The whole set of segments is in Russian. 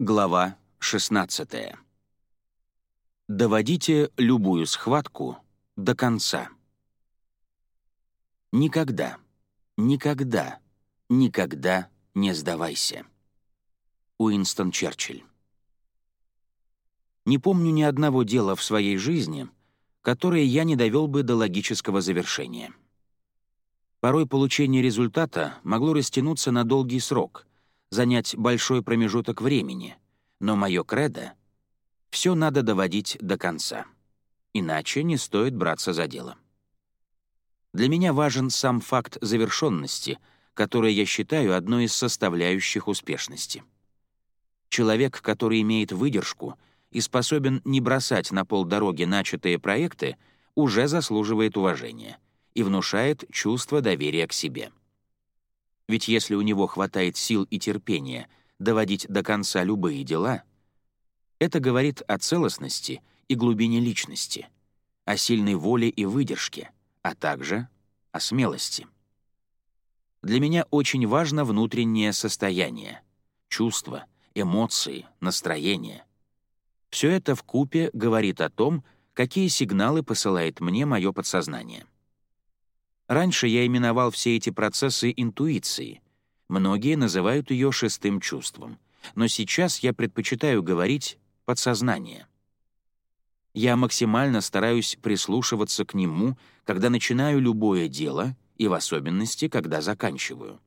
Глава 16. Доводите любую схватку до конца. Никогда, никогда, никогда не сдавайся. Уинстон Черчилль. Не помню ни одного дела в своей жизни, которое я не довел бы до логического завершения. Порой получение результата могло растянуться на долгий срок, занять большой промежуток времени, но мое кредо — все надо доводить до конца. Иначе не стоит браться за дело. Для меня важен сам факт завершенности, который я считаю одной из составляющих успешности. Человек, который имеет выдержку и способен не бросать на полдороги начатые проекты, уже заслуживает уважения и внушает чувство доверия к себе. Ведь если у него хватает сил и терпения доводить до конца любые дела, это говорит о целостности и глубине личности, о сильной воле и выдержке, а также о смелости. Для меня очень важно внутреннее состояние, чувства, эмоции, настроение. Все это в купе говорит о том, какие сигналы посылает мне мое подсознание. Раньше я именовал все эти процессы интуицией. Многие называют ее шестым чувством. Но сейчас я предпочитаю говорить «подсознание». Я максимально стараюсь прислушиваться к нему, когда начинаю любое дело и в особенности, когда заканчиваю.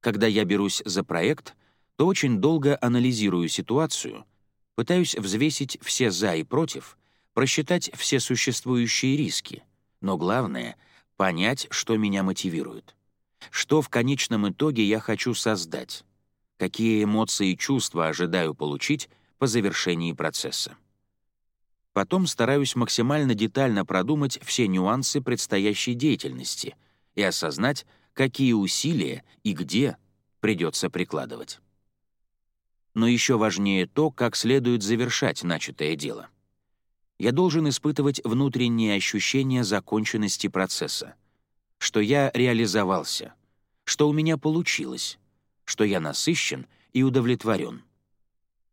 Когда я берусь за проект, то очень долго анализирую ситуацию, пытаюсь взвесить все «за» и «против», просчитать все существующие риски, но главное понять, что меня мотивирует. Что в конечном итоге я хочу создать. Какие эмоции и чувства ожидаю получить по завершении процесса. Потом стараюсь максимально детально продумать все нюансы предстоящей деятельности и осознать, какие усилия и где придется прикладывать. Но еще важнее то, как следует завершать начатое дело я должен испытывать внутреннее ощущение законченности процесса, что я реализовался, что у меня получилось, что я насыщен и удовлетворен.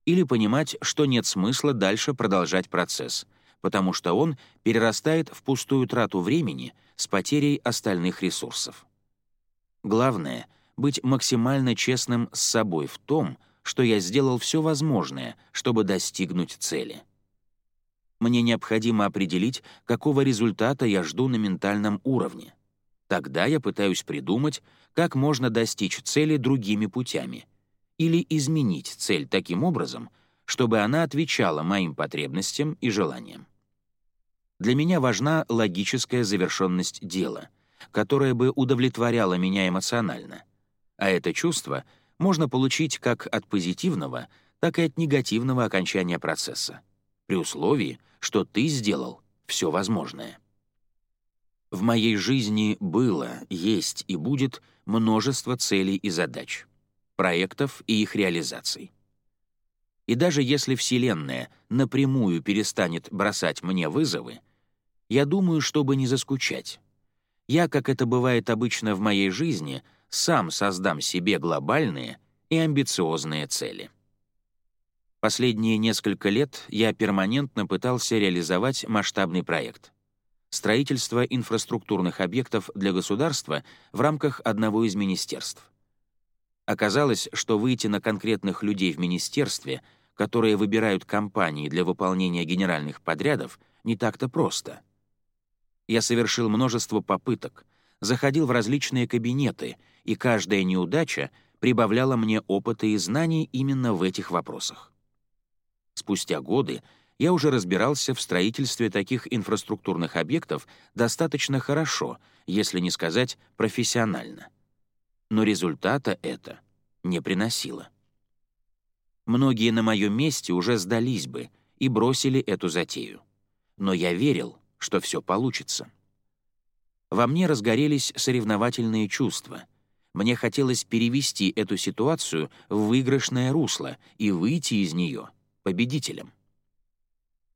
Или понимать, что нет смысла дальше продолжать процесс, потому что он перерастает в пустую трату времени с потерей остальных ресурсов. Главное — быть максимально честным с собой в том, что я сделал все возможное, чтобы достигнуть цели — мне необходимо определить, какого результата я жду на ментальном уровне. Тогда я пытаюсь придумать, как можно достичь цели другими путями или изменить цель таким образом, чтобы она отвечала моим потребностям и желаниям. Для меня важна логическая завершенность дела, которая бы удовлетворяла меня эмоционально. А это чувство можно получить как от позитивного, так и от негативного окончания процесса при условии, что ты сделал все возможное. В моей жизни было, есть и будет множество целей и задач, проектов и их реализаций. И даже если Вселенная напрямую перестанет бросать мне вызовы, я думаю, чтобы не заскучать. Я, как это бывает обычно в моей жизни, сам создам себе глобальные и амбициозные цели. Последние несколько лет я перманентно пытался реализовать масштабный проект — строительство инфраструктурных объектов для государства в рамках одного из министерств. Оказалось, что выйти на конкретных людей в министерстве, которые выбирают компании для выполнения генеральных подрядов, не так-то просто. Я совершил множество попыток, заходил в различные кабинеты, и каждая неудача прибавляла мне опыта и знаний именно в этих вопросах. Спустя годы я уже разбирался в строительстве таких инфраструктурных объектов достаточно хорошо, если не сказать профессионально. Но результата это не приносило. Многие на моем месте уже сдались бы и бросили эту затею. Но я верил, что все получится. Во мне разгорелись соревновательные чувства. Мне хотелось перевести эту ситуацию в выигрышное русло и выйти из нее — победителем.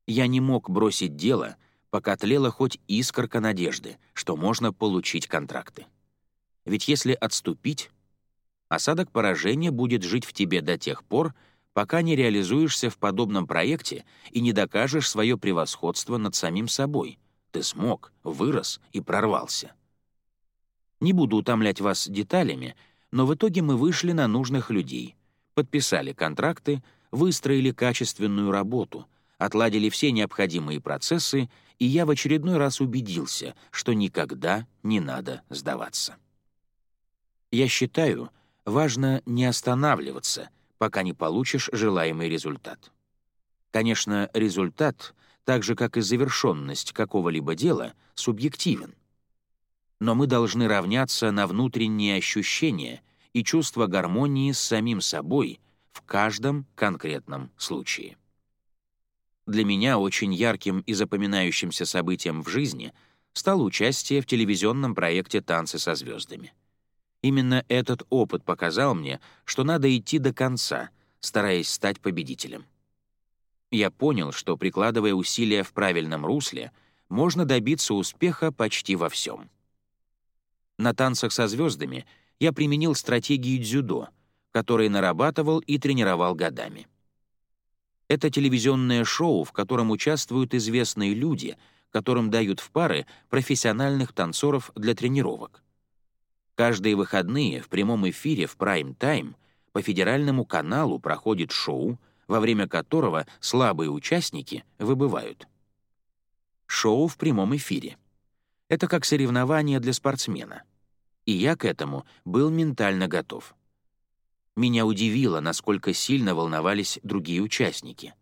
Я не мог бросить дело, пока тлела хоть искорка надежды, что можно получить контракты. Ведь если отступить, осадок поражения будет жить в тебе до тех пор, пока не реализуешься в подобном проекте и не докажешь свое превосходство над самим собой. Ты смог, вырос и прорвался. Не буду утомлять вас деталями, но в итоге мы вышли на нужных людей, подписали контракты, выстроили качественную работу, отладили все необходимые процессы, и я в очередной раз убедился, что никогда не надо сдаваться. Я считаю, важно не останавливаться, пока не получишь желаемый результат. Конечно, результат, так же как и завершенность какого-либо дела, субъективен. Но мы должны равняться на внутренние ощущения и чувство гармонии с самим собой в каждом конкретном случае. Для меня очень ярким и запоминающимся событием в жизни стало участие в телевизионном проекте «Танцы со звездами». Именно этот опыт показал мне, что надо идти до конца, стараясь стать победителем. Я понял, что, прикладывая усилия в правильном русле, можно добиться успеха почти во всем. На танцах со звездами я применил стратегии дзюдо, которые нарабатывал и тренировал годами. Это телевизионное шоу, в котором участвуют известные люди, которым дают в пары профессиональных танцоров для тренировок. Каждые выходные в прямом эфире в прайм-тайм по федеральному каналу проходит шоу, во время которого слабые участники выбывают. Шоу в прямом эфире. Это как соревнование для спортсмена. И я к этому был ментально готов. Меня удивило, насколько сильно волновались другие участники.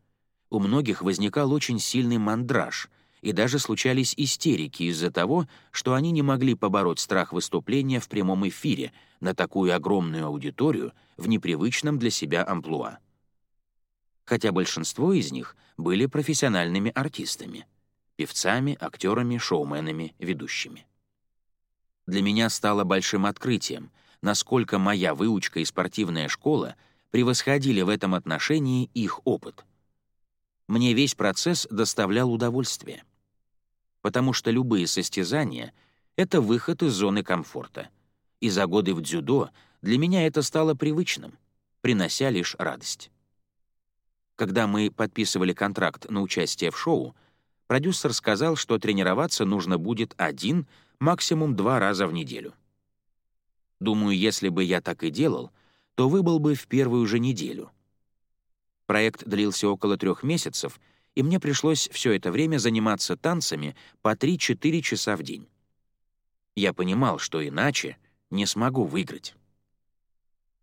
У многих возникал очень сильный мандраж — и даже случались истерики из-за того, что они не могли побороть страх выступления в прямом эфире на такую огромную аудиторию в непривычном для себя амплуа. Хотя большинство из них были профессиональными артистами — певцами, актерами, шоуменами, ведущими. Для меня стало большим открытием, насколько моя выучка и спортивная школа превосходили в этом отношении их опыт. Мне весь процесс доставлял удовольствие — потому что любые состязания — это выход из зоны комфорта. И за годы в дзюдо для меня это стало привычным, принося лишь радость. Когда мы подписывали контракт на участие в шоу, продюсер сказал, что тренироваться нужно будет один, максимум два раза в неделю. Думаю, если бы я так и делал, то выбыл бы в первую же неделю. Проект длился около трех месяцев — и мне пришлось все это время заниматься танцами по 3-4 часа в день. Я понимал, что иначе не смогу выиграть.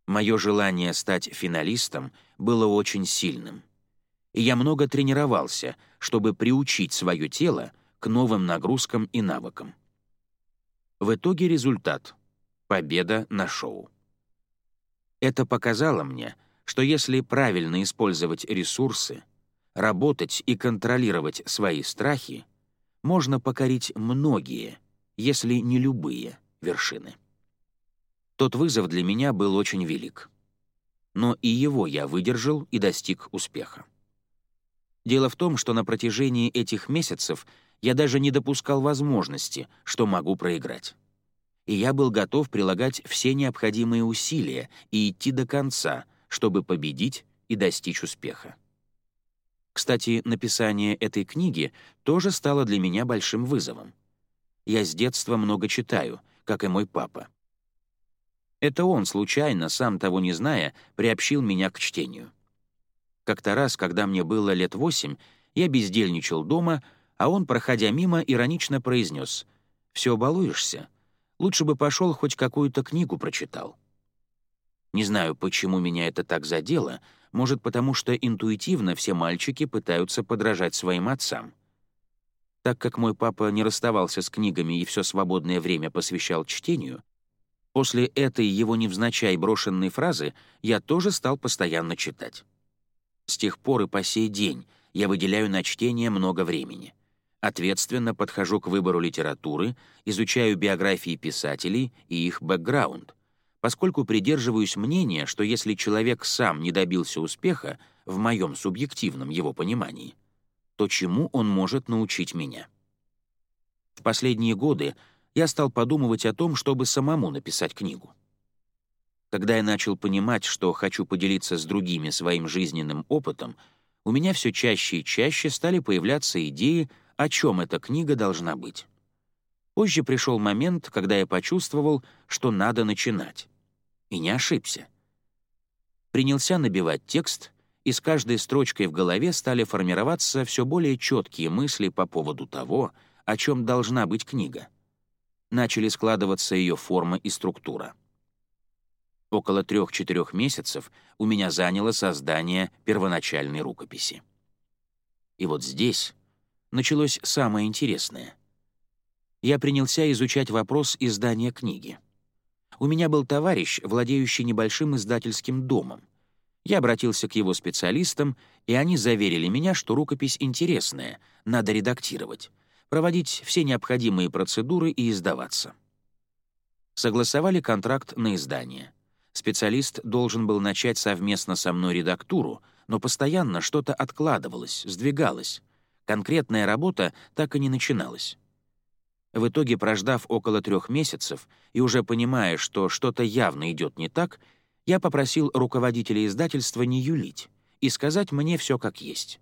Мое желание стать финалистом было очень сильным. И я много тренировался, чтобы приучить свое тело к новым нагрузкам и навыкам. В итоге результат — победа на шоу. Это показало мне, что если правильно использовать ресурсы — работать и контролировать свои страхи, можно покорить многие, если не любые, вершины. Тот вызов для меня был очень велик. Но и его я выдержал и достиг успеха. Дело в том, что на протяжении этих месяцев я даже не допускал возможности, что могу проиграть. И я был готов прилагать все необходимые усилия и идти до конца, чтобы победить и достичь успеха. Кстати, написание этой книги тоже стало для меня большим вызовом. Я с детства много читаю, как и мой папа. Это он, случайно, сам того не зная, приобщил меня к чтению. Как-то раз, когда мне было лет восемь, я бездельничал дома, а он, проходя мимо, иронично произнес «Все балуешься? Лучше бы пошел хоть какую-то книгу прочитал». Не знаю, почему меня это так задело — может, потому что интуитивно все мальчики пытаются подражать своим отцам. Так как мой папа не расставался с книгами и все свободное время посвящал чтению, после этой его невзначай брошенной фразы я тоже стал постоянно читать. С тех пор и по сей день я выделяю на чтение много времени. Ответственно подхожу к выбору литературы, изучаю биографии писателей и их бэкграунд — поскольку придерживаюсь мнения, что если человек сам не добился успеха в моем субъективном его понимании, то чему он может научить меня? В последние годы я стал подумывать о том, чтобы самому написать книгу. Когда я начал понимать, что хочу поделиться с другими своим жизненным опытом, у меня все чаще и чаще стали появляться идеи, о чем эта книга должна быть. Позже пришел момент, когда я почувствовал, что надо начинать. И не ошибся. Принялся набивать текст, и с каждой строчкой в голове стали формироваться все более четкие мысли по поводу того, о чем должна быть книга. Начали складываться ее форма и структура. Около трех-четырех месяцев у меня заняло создание первоначальной рукописи. И вот здесь началось самое интересное. Я принялся изучать вопрос издания книги. У меня был товарищ, владеющий небольшим издательским домом. Я обратился к его специалистам, и они заверили меня, что рукопись интересная, надо редактировать, проводить все необходимые процедуры и издаваться. Согласовали контракт на издание — Специалист должен был начать совместно со мной редактуру, но постоянно что-то откладывалось, сдвигалось. Конкретная работа так и не начиналась. В итоге, прождав около трех месяцев и уже понимая, что что-то явно идет не так, я попросил руководителя издательства не юлить и сказать мне все как есть.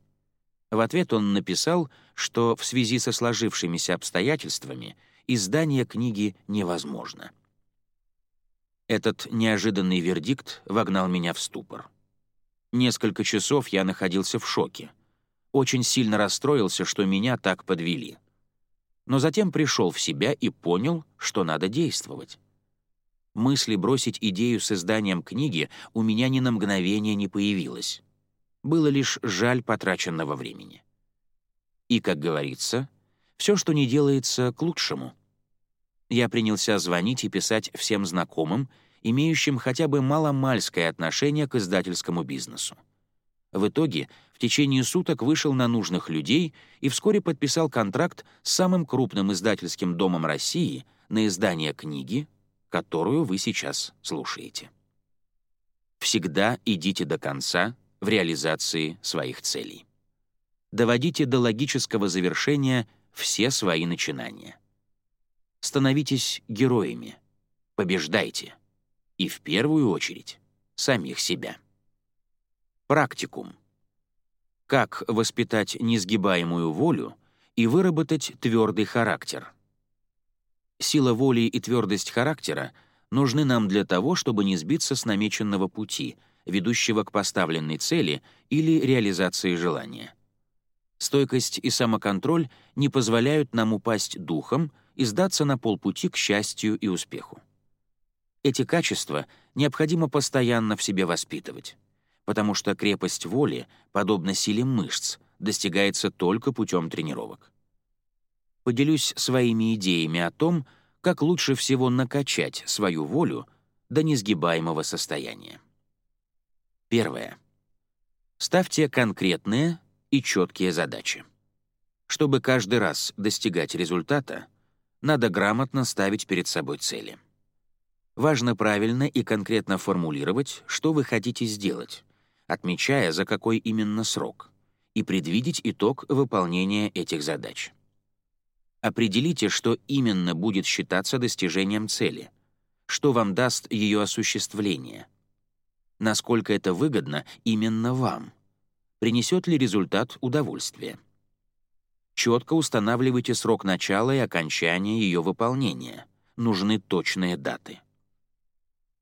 В ответ он написал, что в связи со сложившимися обстоятельствами издание книги невозможно. Этот неожиданный вердикт вогнал меня в ступор. Несколько часов я находился в шоке. Очень сильно расстроился, что меня так подвели. Но затем пришел в себя и понял, что надо действовать. Мысли бросить идею с изданием книги у меня ни на мгновение не появилось. Было лишь жаль потраченного времени. И, как говорится, все, что не делается, к лучшему — я принялся звонить и писать всем знакомым, имеющим хотя бы маломальское отношение к издательскому бизнесу. В итоге течение суток вышел на нужных людей и вскоре подписал контракт с самым крупным издательским домом России на издание книги, которую вы сейчас слушаете. Всегда идите до конца в реализации своих целей. Доводите до логического завершения все свои начинания. Становитесь героями. Побеждайте. И в первую очередь самих себя. Практикум. Как воспитать несгибаемую волю и выработать твердый характер. Сила воли и твердость характера нужны нам для того, чтобы не сбиться с намеченного пути, ведущего к поставленной цели или реализации желания. Стойкость и самоконтроль не позволяют нам упасть духом и сдаться на полпути к счастью и успеху. Эти качества необходимо постоянно в себе воспитывать, потому что крепость воли, подобно силе мышц, достигается только путем тренировок. Поделюсь своими идеями о том, как лучше всего накачать свою волю до несгибаемого состояния. Первое. Ставьте конкретные и четкие задачи. Чтобы каждый раз достигать результата, надо грамотно ставить перед собой цели. Важно правильно и конкретно формулировать, что вы хотите сделать, отмечая, за какой именно срок, и предвидеть итог выполнения этих задач. Определите, что именно будет считаться достижением цели, что вам даст ее осуществление, насколько это выгодно именно вам, принесет ли результат удовольствия четко устанавливайте срок начала и окончания ее выполнения. Нужны точные даты.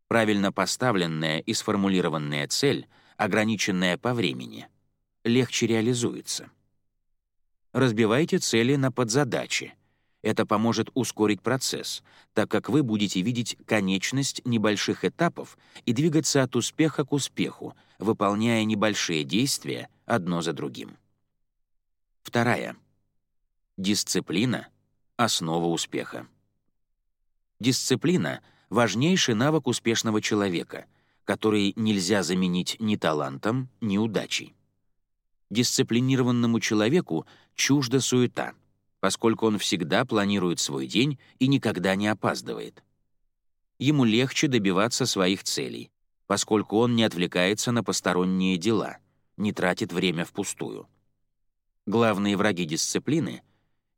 Правильно поставленная и сформулированная цель, ограниченная по времени, легче реализуется. Разбивайте цели на подзадачи. Это поможет ускорить процесс, так как вы будете видеть конечность небольших этапов и двигаться от успеха к успеху, выполняя небольшие действия одно за другим. Вторая — Дисциплина — основа успеха. Дисциплина — важнейший навык успешного человека, который нельзя заменить ни талантом, ни удачей. Дисциплинированному человеку чужда суета, поскольку он всегда планирует свой день и никогда не опаздывает. Ему легче добиваться своих целей, поскольку он не отвлекается на посторонние дела, не тратит время впустую. Главные враги дисциплины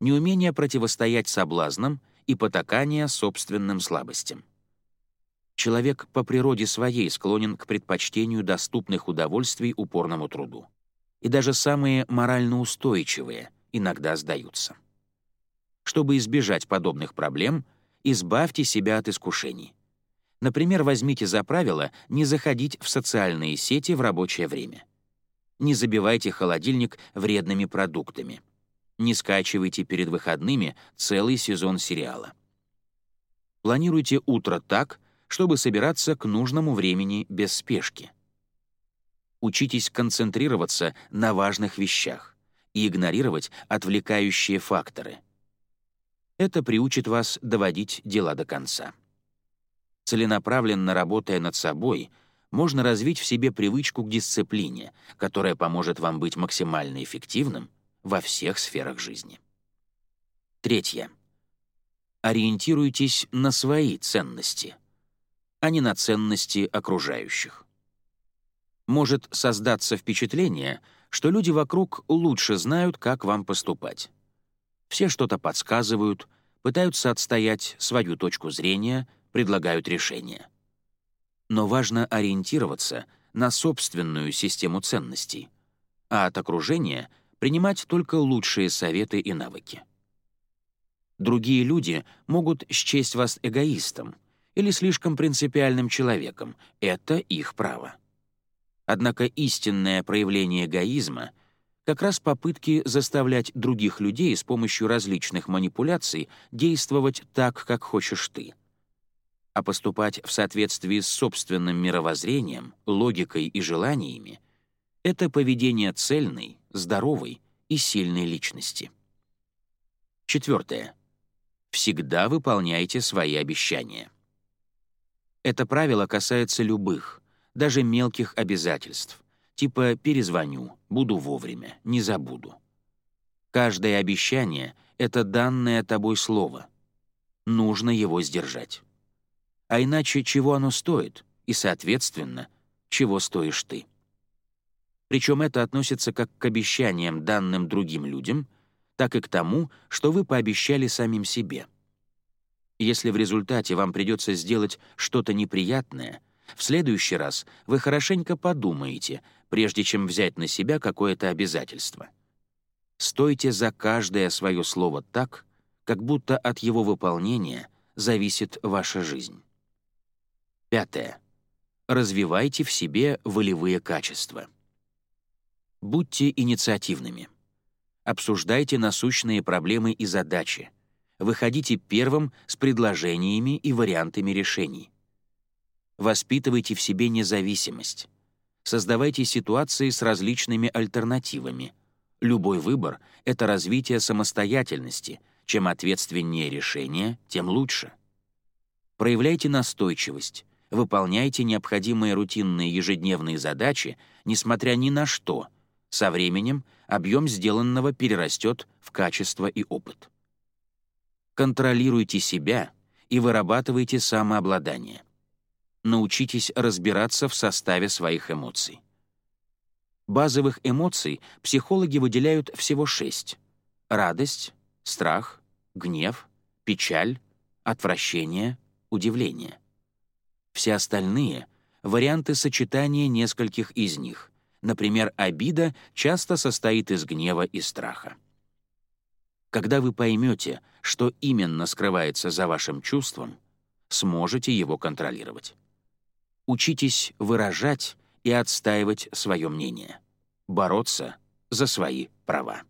неумение противостоять соблазнам и потакание собственным слабостям. Человек по природе своей склонен к предпочтению доступных удовольствий упорному труду. И даже самые морально устойчивые иногда сдаются. Чтобы избежать подобных проблем, избавьте себя от искушений. Например, возьмите за правило не заходить в социальные сети в рабочее время. Не забивайте холодильник вредными продуктами. Не скачивайте перед выходными целый сезон сериала. Планируйте утро так, чтобы собираться к нужному времени без спешки. Учитесь концентрироваться на важных вещах и игнорировать отвлекающие факторы. Это приучит вас доводить дела до конца. Целенаправленно работая над собой, можно развить в себе привычку к дисциплине, которая поможет вам быть максимально эффективным во всех сферах жизни. Третье. Ориентируйтесь на свои ценности, а не на ценности окружающих. Может создаться впечатление, что люди вокруг лучше знают, как вам поступать. Все что-то подсказывают, пытаются отстоять свою точку зрения, предлагают решения. Но важно ориентироваться на собственную систему ценностей, а от окружения принимать только лучшие советы и навыки. Другие люди могут счесть вас эгоистом или слишком принципиальным человеком. Это их право. Однако истинное проявление эгоизма — как раз попытки заставлять других людей с помощью различных манипуляций действовать так, как хочешь ты. А поступать в соответствии с собственным мировоззрением, логикой и желаниями — это поведение цельной, здоровой и сильной личности. Четвертое всегда выполняйте свои обещания. Это правило касается любых, даже мелких обязательств, типа «перезвоню», «буду вовремя», «не забуду». Каждое обещание — это данное тобой слово. Нужно его сдержать. А иначе чего оно стоит, и, соответственно, чего стоишь ты. Причем это относится как к обещаниям, данным другим людям — так и к тому, что вы пообещали самим себе. Если в результате вам придется сделать что-то неприятное, в следующий раз вы хорошенько подумаете, прежде чем взять на себя какое-то обязательство. Стойте за каждое свое слово так, как будто от его выполнения зависит ваша жизнь. Пятое. Развивайте в себе волевые качества. Будьте инициативными обсуждайте насущные проблемы и задачи. Выходите первым с предложениями и вариантами решений. Воспитывайте в себе независимость. Создавайте ситуации с различными альтернативами. Любой выбор — это развитие самостоятельности. Чем ответственнее решение, тем лучше. Проявляйте настойчивость, выполняйте необходимые рутинные ежедневные задачи, несмотря ни на что. Со временем — объем сделанного перерастет в качество и опыт. Контролируйте себя и вырабатывайте самообладание. Научитесь разбираться в составе своих эмоций. Базовых эмоций психологи выделяют всего шесть. Радость, страх, гнев, печаль, отвращение, удивление. Все остальные — варианты сочетания нескольких из них. Например, обида часто состоит из гнева и страха. Когда вы поймете, что именно скрывается за вашим чувством, сможете его контролировать. Учитесь выражать и отстаивать свое мнение, бороться за свои права.